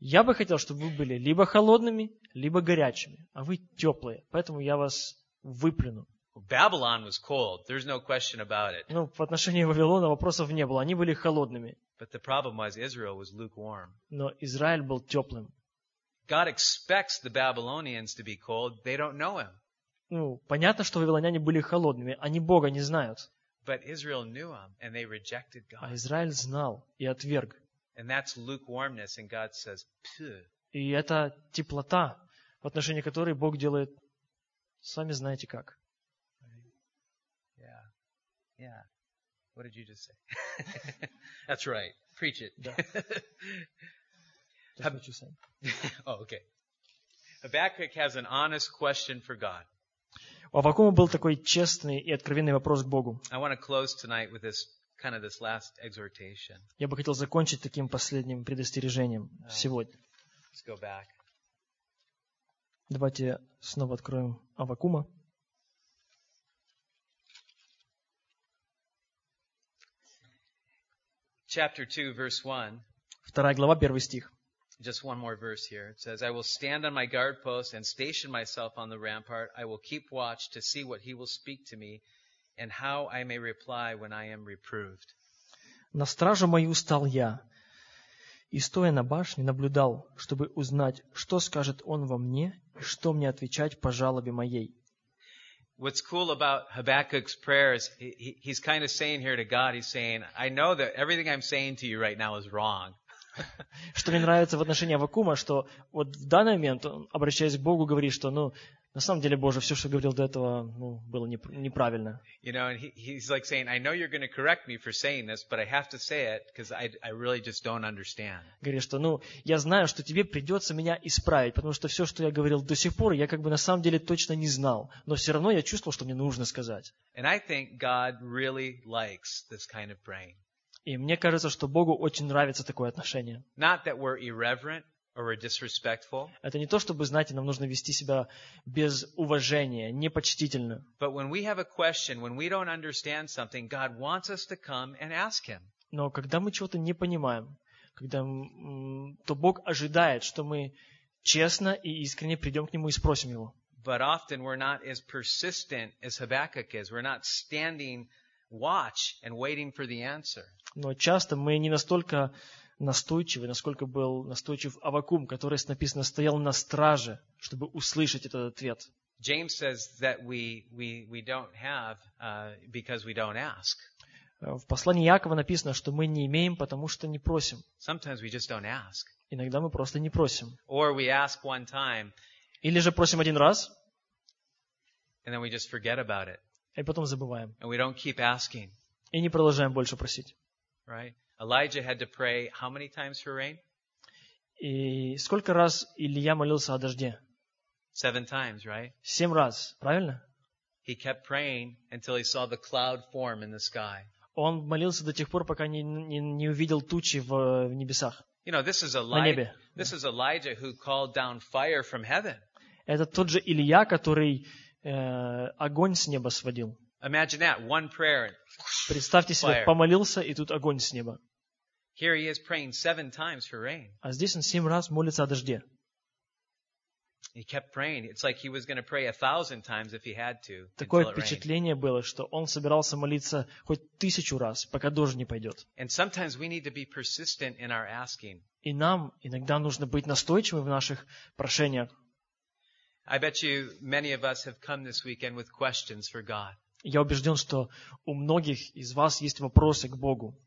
я бы хотел, чтобы вы были либо холодными, либо горячими, а вы теплые, поэтому я вас выплюну. Babylon was cold. There's no question about it. Ну, в отношении Вавилона вопросов не было, они были холодными, But the problem was Israel was lukewarm. но Израиль был теплым. God expects the Babylonians to be cold. They don't know him. Ну, понятно, что вавилоняне были холодными, они Бога не знают, But Israel knew him and they rejected а God. Израиль знал и отверг. And that's lukewarmness. And God says, Phew. И это теплота, в отношении которой Бог делает, сами знаете как. Yeah. Yeah. What did you just say? that's right. Preach it. Да. Hab- oh, okay. Habakkuk has an honest question for God. У Аввакума был такой честный и откровенный вопрос к Богу. I want to close tonight with this kind of this last exhortation. Я бы хотел закончить таким последним предостережением сегодня. Let's go back. Давайте снова откроем Авакума. Chapter 2, verse 1. Вторая глава, первый стих. Just one more verse here. It says, I will stand on my guard post and station myself on the rampart. I will keep watch to see what he will speak to me and how I may reply when I am reproved. На стражу мою стал я, и, стоя на башне, наблюдал, чтобы узнать, что скажет он во мне, и что мне отвечать по жалобе моей. What's cool about Habakkuk's prayer is he, he- he's kind of saying here to God, he's saying, I know that everything I'm saying to you right now is wrong. Что мне нравится в отношении Авакума, что вот в данный момент он, обращаясь к Богу, говорит, что, ну, на самом деле, Боже, все, что говорил до этого, ну, было неп- неправильно. You know, and he, he's like saying, I know you're going to correct me for saying this, but I have to say it because I, I really just don't understand. Говорит, что, ну, я знаю, что тебе придется меня исправить, потому что все, что я говорил до сих пор, я как бы на самом деле точно не знал. Но все равно я чувствовал, что мне нужно сказать. And I think God really likes this kind of praying. И мне кажется, что Богу очень нравится такое отношение. Not that we're irreverent Это не то, чтобы, знаете, нам нужно вести себя без уважения, непочтительно. but when we have a question, when we don't understand something, God wants us to come and ask Him. Но когда мы чего-то не понимаем, когда, то Бог ожидает, что мы честно и искренне придем к Нему и спросим Его. But often we're not as persistent as Habakkuk is. We're not standing watch and waiting for the answer. Но часто мы не настолько настойчивы, насколько был настойчив Авакум, который, написано, стоял на страже, чтобы услышать этот ответ. James says that we, we, we don't have uh, because we don't ask. Э, В послании Якова написано, что мы не имеем, потому что не просим. Sometimes we just don't ask. Иногда мы просто не просим. Or we ask one time Или же просим один раз, and then we just forget about it. и потом забываем. And we don't keep asking, И не продолжаем больше просить. right? Elijah had to pray how many times for rain? И сколько раз Илья молился о дожде? Seven times, right? Семь раз, правильно? He kept praying until he saw the cloud form in the sky. Он молился до тех пор, пока не, не, не увидел тучи в, в небесах, You know, this is Elijah. This is Elijah who called down fire from heaven. Это тот же Илья, который э, огонь с неба сводил. Imagine that, one prayer. Представьте себе, Fire. помолился, и тут огонь с неба. Here he is praying seven times for rain. А здесь он семь раз молится о дожде. He kept praying. It's like he was going to pray a thousand times if he had to Такое впечатление было, что он собирался молиться хоть тысячу раз, пока дождь не пойдет. And sometimes we need to be persistent in our asking. И нам иногда нужно быть настойчивыми в наших прошениях. I bet you many of us have come this weekend with questions for God. Я убежден, что у многих из вас есть вопросы к Богу.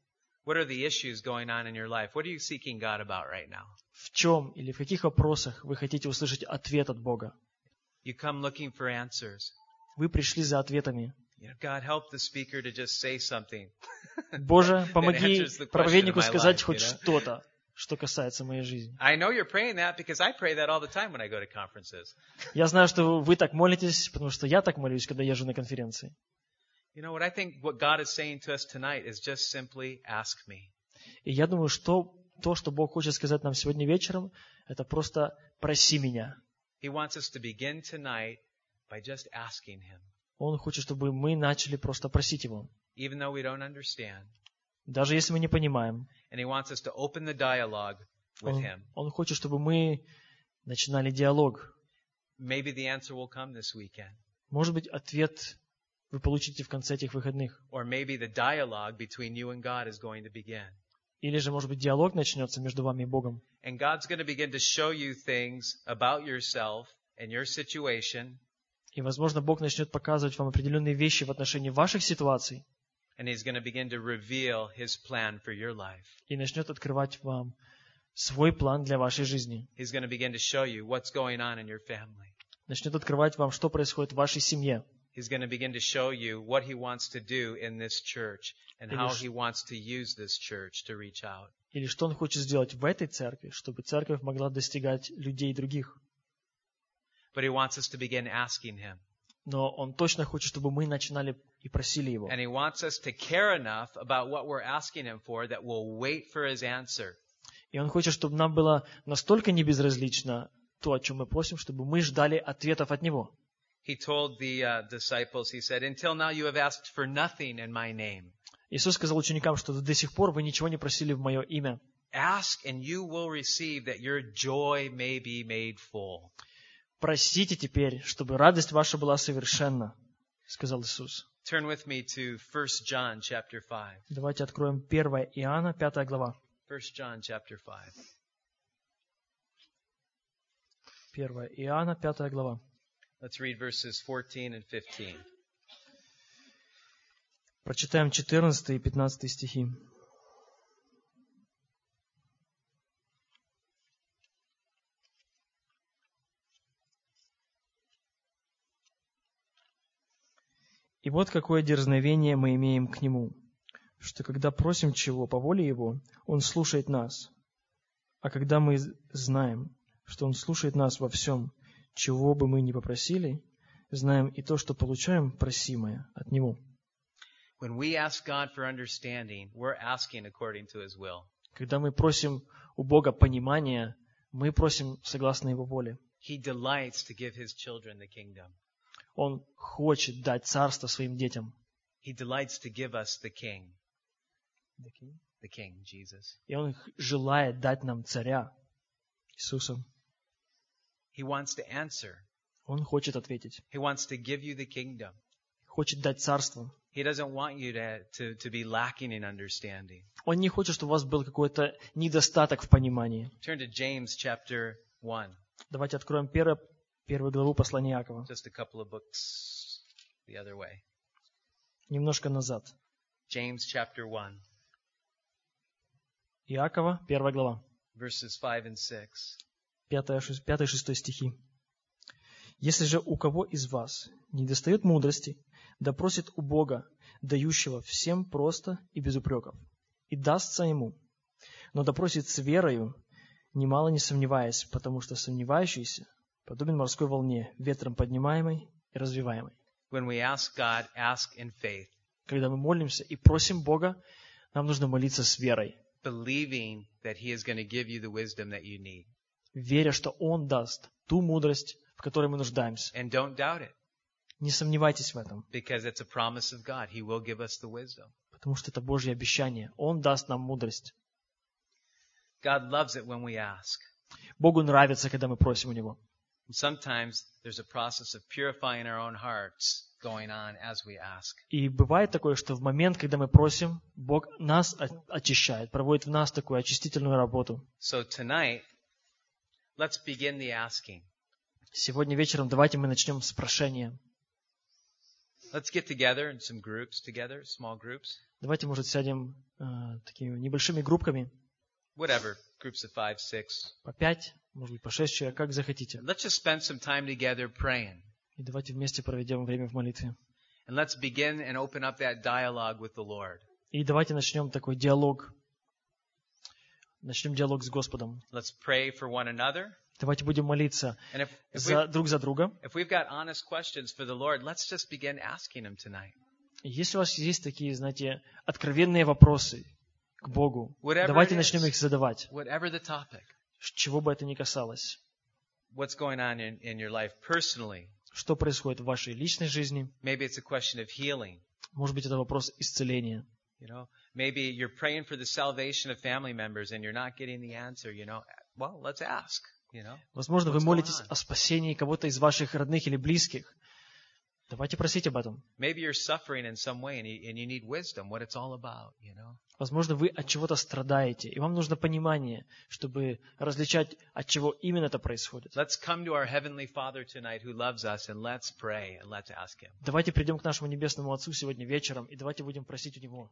What are the issues going on in your life? What are you seeking God about right now? В чем или в каких вопросах вы хотите услышать ответ от Бога? You come looking for answers. Вы пришли за ответами. God, help the speaker to just say something. Боже, помоги проповеднику сказать хоть что-то, что касается моей жизни. I know you're praying that because I pray that all the time when I go to conferences. Я знаю, что вы так молитесь, потому что я так молюсь, когда езжу на конференции. You know what I think what God is saying to us tonight is just simply ask me. И я думаю, что то, что Бог хочет сказать нам сегодня вечером, это просто проси меня. He wants us to begin tonight by just asking Him, Он хочет, чтобы мы начали просто просить Его. even though we don't understand. Даже если мы не понимаем. And He wants us to open the dialogue with Он, Him. он хочет, чтобы мы начинали диалог. Maybe the answer will come this weekend. Может быть, ответ вы получите в конце этих выходных. Or maybe the dialogue between you and God is going to begin. Или же, может быть, диалог начнется между вами и Богом. And God's going to begin to show you things about yourself and your situation. И, возможно, Бог начнет показывать вам определенные вещи в отношении ваших ситуаций And He's going to begin to reveal His plan for your life. и начнет открывать вам свой план для вашей жизни. He's going to begin to show you what's going on in your family. Начнет открывать вам, что происходит в вашей семье. He's going to begin to show you what He wants to do in this church and Или how ш- He wants to use this church to reach out. Или что Он хочет сделать в этой церкви, чтобы церковь могла достигать людей других. But He wants us to begin asking Him. Но Он точно хочет, чтобы мы начинали и просили Его. And He wants us to care enough about what we're asking Him for that we'll wait for His answer. И Он хочет, чтобы нам было настолько небезразлично то, о чем мы просим, чтобы мы ждали ответов от Него. He told the uh, disciples, He said, Until now you have asked for nothing in my name. Иисус сказал ученикам, что до сих пор вы ничего не просили в Мое имя. Ask and you will receive that your joy may be made full. Просите теперь, чтобы радость ваша была совершенна, сказал Иисус. Turn with me to 1 John chapter 5. Давайте откроем 1 Иоанна, 5 глава. 1 John chapter 5. 1 Иоанна, 5 глава. Let's read verses 14 and 15. Прочитаем 14 и 15 стихи. И вот какое дерзновение мы имеем к Нему, что когда просим чего по воле Его, Он слушает нас. А когда мы знаем, что Он слушает нас во всем, чего бы мы ни попросили, знаем и то, что получаем просимое от Него. When we ask God for understanding, we're asking according to His will. Когда мы просим у Бога понимания, мы просим согласно Его воле. He delights to give His children the kingdom. Он хочет дать царство своим детям. He delights to give us the King, the King, Jesus. И Он желает дать нам царя, Иисуса. He wants to answer. Он хочет ответить. He wants to give you the kingdom. Хочет дать царство. He doesn't want you to, to, to be lacking in understanding. Он не хочет, чтобы у вас был какой-то недостаток в понимании. Turn to James chapter 1, Давайте откроем первую, первую главу послания Иакова. just a couple of books the other way. Немножко назад. James chapter 1, Иакова, первая глава. verses 5 and 6. 5-6 стихи. Если же у кого из вас не достает мудрости, да просит у Бога, дающего всем просто и без упреков, и дастся ему. Но да просит с верою, немало не сомневаясь, потому что сомневающийся подобен морской волне, ветром поднимаемой и развиваемой. When we ask God, ask in faith, Когда мы молимся и просим Бога, нам нужно молиться с верой, believing that He is going to give you the wisdom that you need. Веря, что Он даст ту мудрость, в которой мы нуждаемся. And don't doubt it, Не сомневайтесь в этом, because it's a promise of God. He will give us the wisdom. потому что это Божье обещание. Он даст нам мудрость. God loves it when we ask. Богу нравится, когда мы просим у Него. And sometimes there's a process of purifying our own hearts going on as we ask. И бывает такое, что в момент, когда мы просим, Бог нас очищает, проводит в нас такую очистительную работу. So tonight, let's begin the asking. Сегодня вечером давайте мы начнем с прошения. Let's get together in some groups together, small groups, Давайте, может, сядем э, такими небольшими группками, whatever, groups of five, six. по пять, может быть, по шесть человек, как захотите. Let's just spend some time together praying. И давайте вместе проведем время в молитве. And let's begin and open up that dialogue with the Lord. И давайте начнем такой диалог. Начнем диалог с Господом. Let's pray for one another. Давайте будем молиться if, if, за, друг за друга. if we've got honest questions for the Lord, let's just begin asking Him tonight. И Если у вас есть такие, знаете, откровенные вопросы к Богу, Whatever давайте начнем is. их задавать, topic, чего бы это ни касалось. what's going on in, in your life personally. Что происходит в вашей личной жизни? Maybe it's a question of healing. Может быть, это вопрос исцеления. You know, maybe you're praying for the salvation of family members and you're not getting the answer, you know. Well, let's ask, you know. Возможно, вы What's going молитесь on? о спасении кого-то из ваших родных или близких. Давайте просить об этом. Maybe you're suffering in some way and you, and you need wisdom, what it's all about, you know. Возможно, вы от чего-то страдаете, и вам нужно понимание, чтобы различать, от чего именно это происходит. Давайте придем к нашему Небесному Отцу сегодня вечером, и давайте будем просить у Него.